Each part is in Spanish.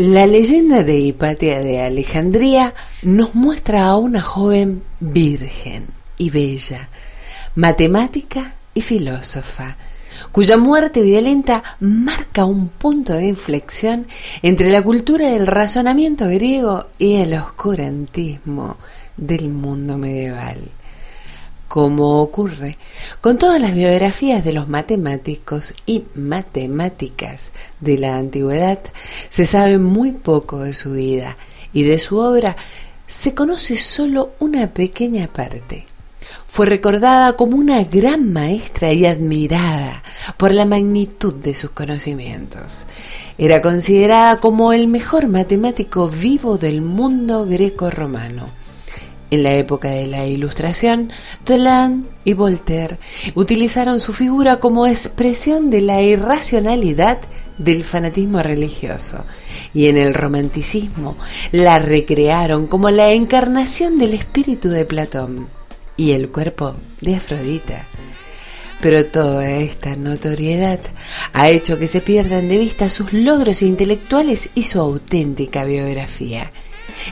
La leyenda de Hipatia de Alejandría nos muestra a una joven virgen y bella, matemática y filósofa, cuya muerte violenta marca un punto de inflexión entre la cultura del razonamiento griego y el oscurantismo del mundo medieval como ocurre con todas las biografías de los matemáticos y matemáticas de la antigüedad, se sabe muy poco de su vida y de su obra se conoce solo una pequeña parte. Fue recordada como una gran maestra y admirada por la magnitud de sus conocimientos. Era considerada como el mejor matemático vivo del mundo greco-romano en la época de la Ilustración, Deland y Voltaire utilizaron su figura como expresión de la irracionalidad del fanatismo religioso y en el romanticismo la recrearon como la encarnación del espíritu de Platón y el cuerpo de Afrodita. Pero toda esta notoriedad ha hecho que se pierdan de vista sus logros intelectuales y su auténtica biografía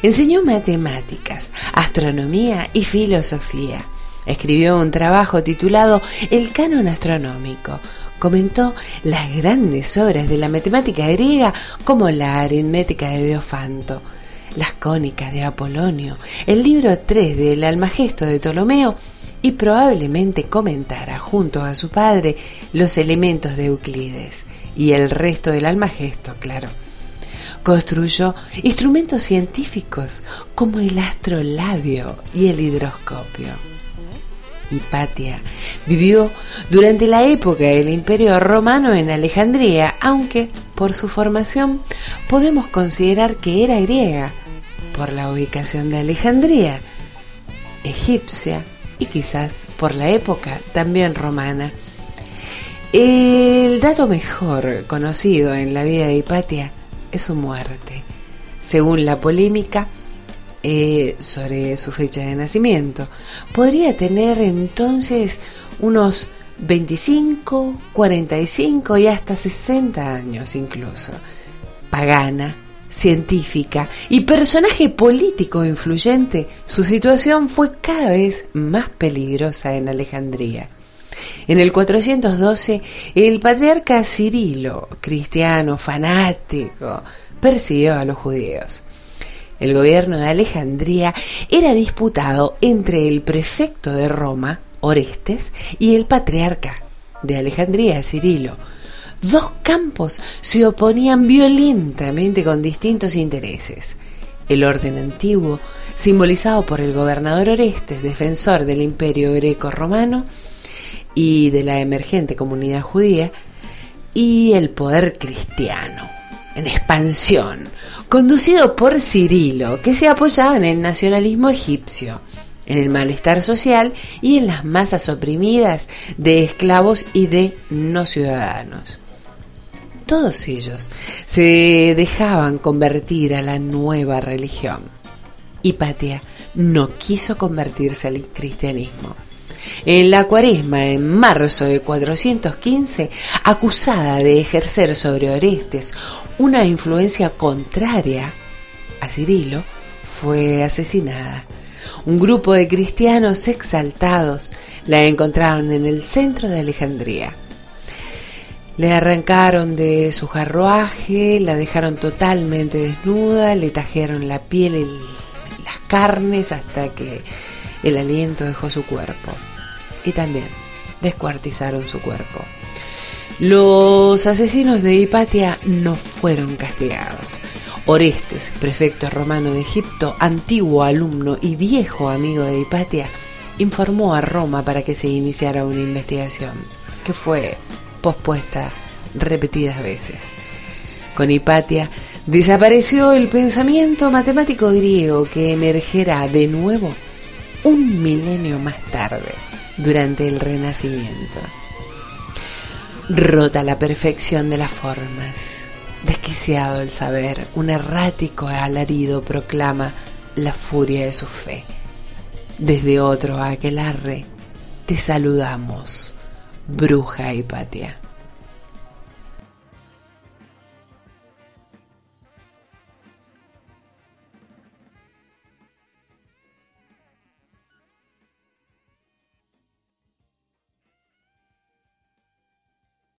Enseñó matemáticas, astronomía y filosofía. Escribió un trabajo titulado El canon astronómico. Comentó las grandes obras de la matemática griega como la aritmética de Diofanto, las cónicas de Apolonio, el libro 3 del Almagesto de Ptolomeo y probablemente comentara junto a su padre los elementos de Euclides y el resto del Almagesto, claro. Construyó instrumentos científicos como el astrolabio y el hidroscopio. Hipatia vivió durante la época del Imperio Romano en Alejandría, aunque por su formación podemos considerar que era griega, por la ubicación de Alejandría, egipcia y quizás por la época también romana. El dato mejor conocido en la vida de Hipatia es su muerte, según la polémica eh, sobre su fecha de nacimiento. Podría tener entonces unos 25, 45 y hasta 60 años incluso. Pagana, científica y personaje político influyente, su situación fue cada vez más peligrosa en Alejandría. En el 412, el patriarca Cirilo, cristiano fanático, persiguió a los judíos. El gobierno de Alejandría era disputado entre el prefecto de Roma, Orestes, y el patriarca de Alejandría, Cirilo. Dos campos se oponían violentamente con distintos intereses. El orden antiguo, simbolizado por el gobernador Orestes, defensor del imperio greco-romano, y de la emergente comunidad judía y el poder cristiano en expansión, conducido por Cirilo, que se apoyaba en el nacionalismo egipcio, en el malestar social y en las masas oprimidas de esclavos y de no ciudadanos. Todos ellos se dejaban convertir a la nueva religión. Hipatia no quiso convertirse al cristianismo en la cuaresma, en marzo de 415, acusada de ejercer sobre Orestes una influencia contraria a Cirilo, fue asesinada. Un grupo de cristianos exaltados la encontraron en el centro de Alejandría. Le arrancaron de su carruaje, la dejaron totalmente desnuda, le tajeron la piel y las carnes hasta que el aliento dejó su cuerpo y también descuartizaron su cuerpo. Los asesinos de Hipatia no fueron castigados. Orestes, prefecto romano de Egipto, antiguo alumno y viejo amigo de Hipatia, informó a Roma para que se iniciara una investigación, que fue pospuesta repetidas veces. Con Hipatia desapareció el pensamiento matemático griego que emergerá de nuevo un milenio más tarde durante el Renacimiento. Rota la perfección de las formas, desquiciado el saber, un errático alarido proclama la furia de su fe. Desde otro aquelarre te saludamos, bruja Hipatia.